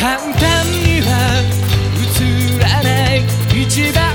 簡単には映らない一番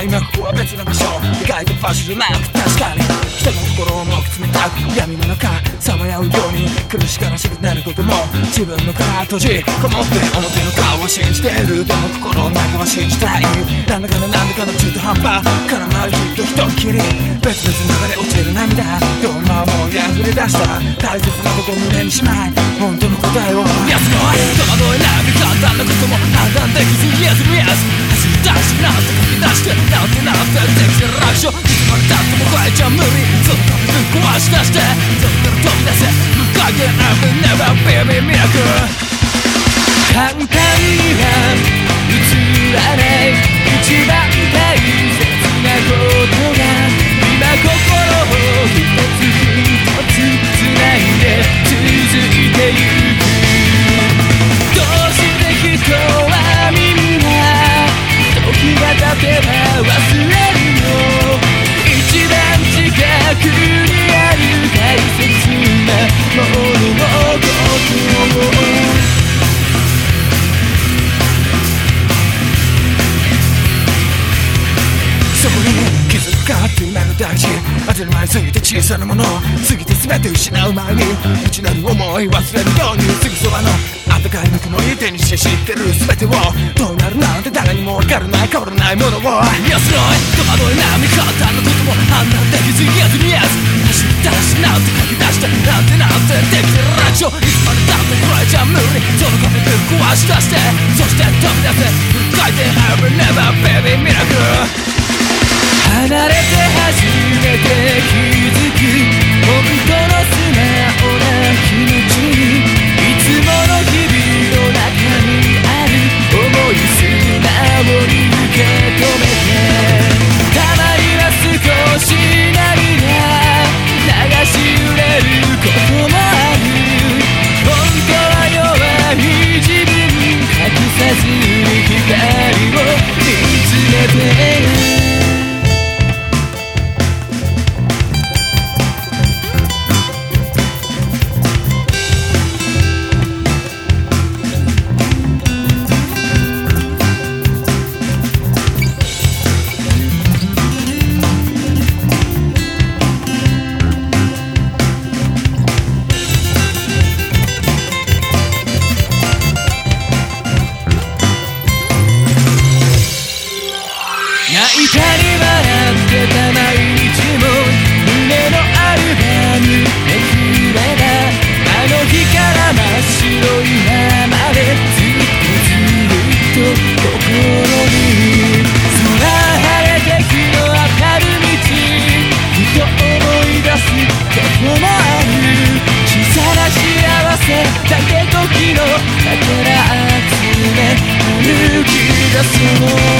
うに互いなここは別な場所意外と場所じゃなく確かに人の心をもく冷たく闇の中さまようように苦し悲しくなることも自分の殻閉じこもって表の顔を信じてるでも心の中は信じたいなんだかのなんだかの中途半端絡まる日と人っきり別々の中で落ちる涙どんな思いで溢れ出した大切なことを胸にしまい本当の答えをしかしてそこから飛び出せ無加減な胸はビビミラク。簡単には映らない一番大事。当たり前すぎて小さなもの。過ぎて全て失う前に内なる思い忘れるように。すぐそばの温かいぬくもり手にして知ってる全てを。どうなるなんて誰にも分からない変わらないものを。安らい戸惑いな見方のことも判断できず言えずにやつ走り出しなんて書き出してなんてなんてできてるラジオいつまでだってこれじゃ無理。その壁ぶっ壊し出してそして飛び出せ。フル回転 I'll never baby destino